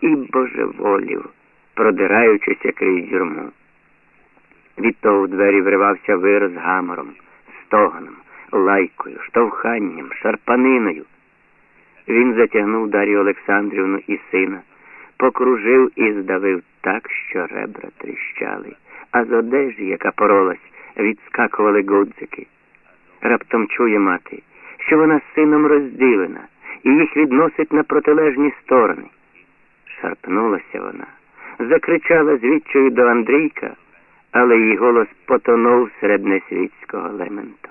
і божеволів, продираючися крізь юрму. Від того в двері вривався вир з гамором, стоганом, лайкою, штовханням, шарпаниною. Він затягнув Дар'ю Олександрівну і сина, покружив і здавив так, що ребра тріщали, а з одежі, яка поролась, відскакували гудзики. Раптом чує мати, що вона з сином розділена і їх відносить на протилежні сторони. Шарпнулася вона, закричала звідчою до Андрійка, але її голос потонув серед несвітського лементу.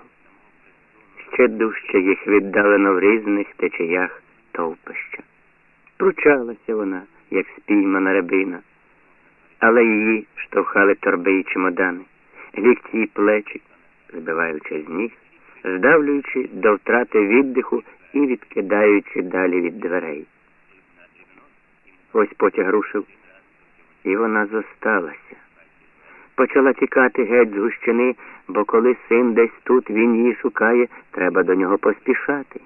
Ще дужче їх віддалено в різних течіях товпища. Пручалася вона, як спіймана рябина, але її штовхали торби й чемодани, лікті й плечі, збиваючи з ніг, здавлюючи до втрати віддиху і відкидаючи далі від дверей. Ось потяг рушив, і вона зосталася. Почала тікати геть з гущини, бо коли син десь тут він її шукає, треба до нього поспішати.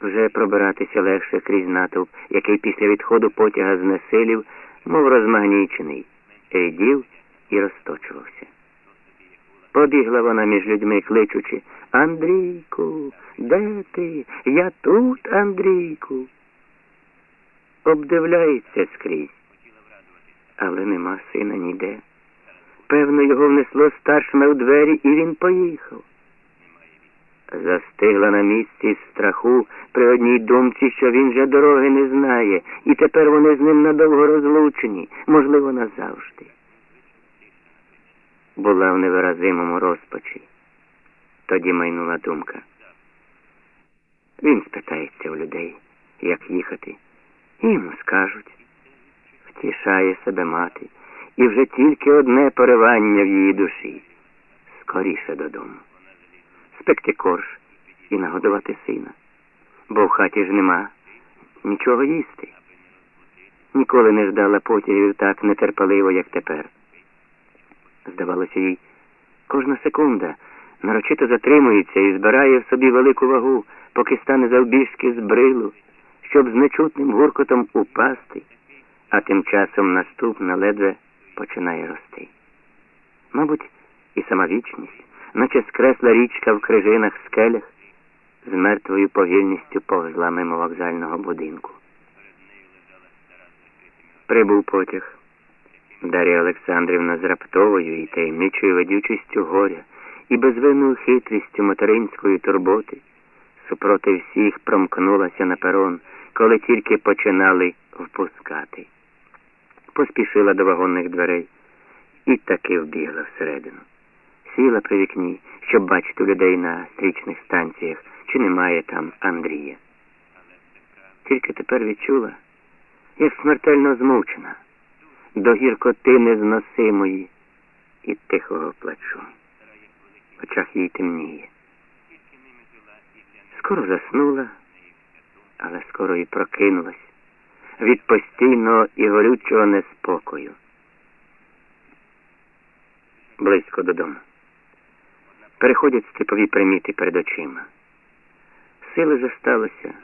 Вже пробиратися легше крізь натовп, який після відходу потяга знесилів, мов розмагнічений, рідів і розточувався. Побігла вона між людьми, кличучи Андрійку, де ти? Я тут, Андрійку. Обдивляється скрізь, але нема сина ніде. Певно, його внесло старшими у двері, і він поїхав. Застигла на місці страху при одній думці, що він же дороги не знає, і тепер вони з ним надовго розлучені, можливо, назавжди. Була в невиразимому розпачі. Тоді майнула думка. Він спитається у людей, як їхати. І йому скажуть. Втішає себе мати, і вже тільки одне поривання в її душі. Скоріше додому. Спекти корж і нагодувати сина. Бо в хаті ж нема нічого їсти. Ніколи не ждала потягів так нетерпеливо, як тепер. Здавалося їй, кожна секунда нарочито затримується і збирає в собі велику вагу, поки стане завбіжки з брилу, щоб з нечутним гуркотом упасти, а тим часом наступна ледве починає рости. Мабуть, і сама вічність, наче скресла річка в крижинах скелях, з мертвою повільністю повзла мимо вокзального будинку. Прибув потяг. Дар'я Олександрівна з раптовою і таємничою ведючістю горя і безвинною хитрістю материнської турботи супроти всіх промкнулася на перон, коли тільки починали впускати. Поспішила до вагонних дверей і таки вбігла всередину. Сіла при вікні, щоб бачити людей на стрічних станціях, чи немає там Андрія. Тільки тепер відчула, як смертельно змучена до гіркоти незносимої і тихого плачу. В очах їй темніє. Скоро заснула, але скоро і прокинулась від постійного і горючого неспокою. Близько додому. Переходять степові приміти перед очима. Сили зосталося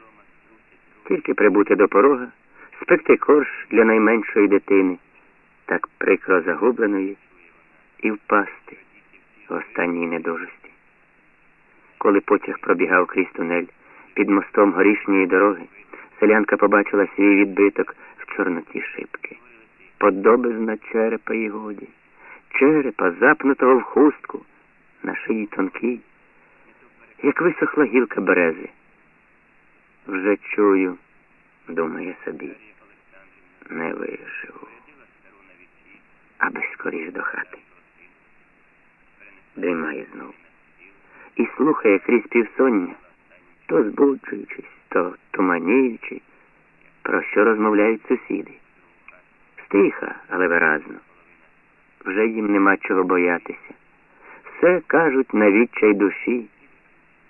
тільки прибути до порога, спекти корж для найменшої дитини так прикро загубленої і впасти в останній недужості. Коли потяг пробігав крізь тунель під мостом горішньої дороги, селянка побачила свій відбиток в чорноті шибки. Подобизна черепа і годі, черепа, запнутого в хустку, на шиї тонкій, як висохла гілка берези. Вже чую, думає собі, не виживу аби скоріш до хати. Дрімає знов. І слухає крізь півсоння, то збуджуючись, то туманіючи, про що розмовляють сусіди. Стиха, але виразно. Вже їм нема чого боятися. Все кажуть на відчай душі,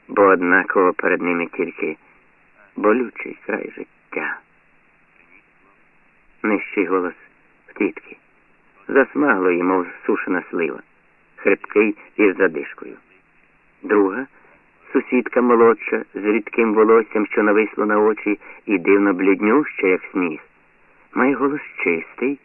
бо однаково перед ними тільки болючий край життя. Нижчий голос в тітки засмаглої, мов сушена слива, хрипкий із задишкою. Друга сусідка молодша, з рідким волоссям, що нависло на очі, і дивно бліднюща, як сніг, має голос чистий,